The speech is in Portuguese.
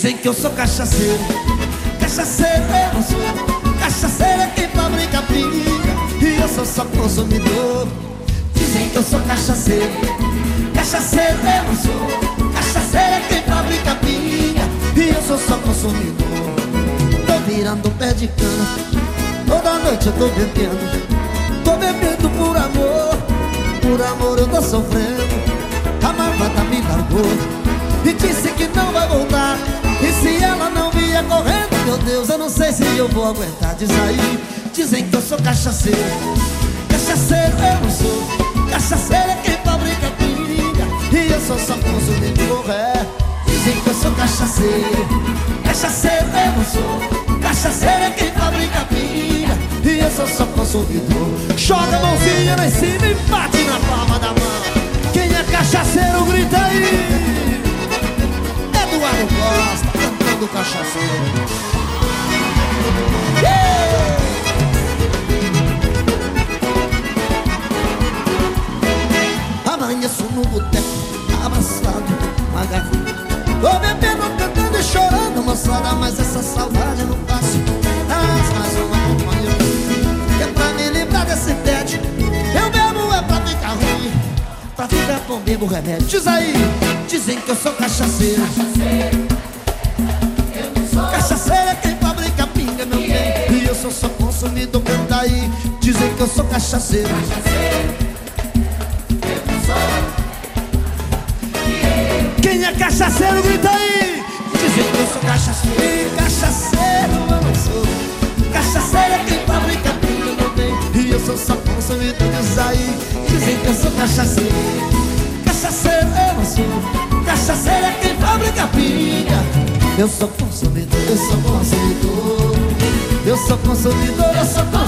Dizem que eu sou cachaceiro. Cachaceiro eu não sou Cachaceiro é quem fabrica pinga E eu sou só consumidor. Dizem que eu sou cachaceiro. Cachaceiro eu não sou Cachaceiro é quem fabrica pinga E eu sou só consumidor. Tô virando pé de cana. Toda noite eu tô bebendo Tô bebendo por amor. Por amor eu tô sofrendo. A malvada me largou não vier correndo. Meu Deus, eu não sei se eu vou aguentar Diz aí, dizem que eu sou cachaceiro. Cachaceiro eu não sou. Cachaceiro é quem fabrica pinga E eu sou só consumidor, é Dizem que eu sou cachaceiro. Cachaceiro eu não sou. Cachaceiro é quem fabrica pinga E eu sou só consumidor. Joga a mãozinha lá em cima e bate na palma da mão. Quem é cachaceiro grita aí. Eduardo Costa cantando cachaceiro. Yeah! Amanheço no boteco, abraçado, uma Tô bebendo, cantando e chorando, moçada Mas essa saudade não passo Traz mais uma companhia Que é pra me livrar desse tédio Eu bebo é pra ficar ruim Pra ficar bom, bebo remédio Diz aí, dizem que eu sou cachaceiro Cachaceiro consumidor, canta aí Dizem que eu sou cachaceiro. Não Quem é cachaceiro, grita aí. Dizem que eu sou cachaceiro. Cachaceiro eu não sou. Cachaceiro é quem fabrica pinga, meu bem E eu sou só consumidor, diz aí. Dizem que eu sou cachaceiro. Cachaceiro eu não sou. Cachaceiro é quem fabrica pinga Eu sou consumidor, eu sou Eu sou consumidor, eu sou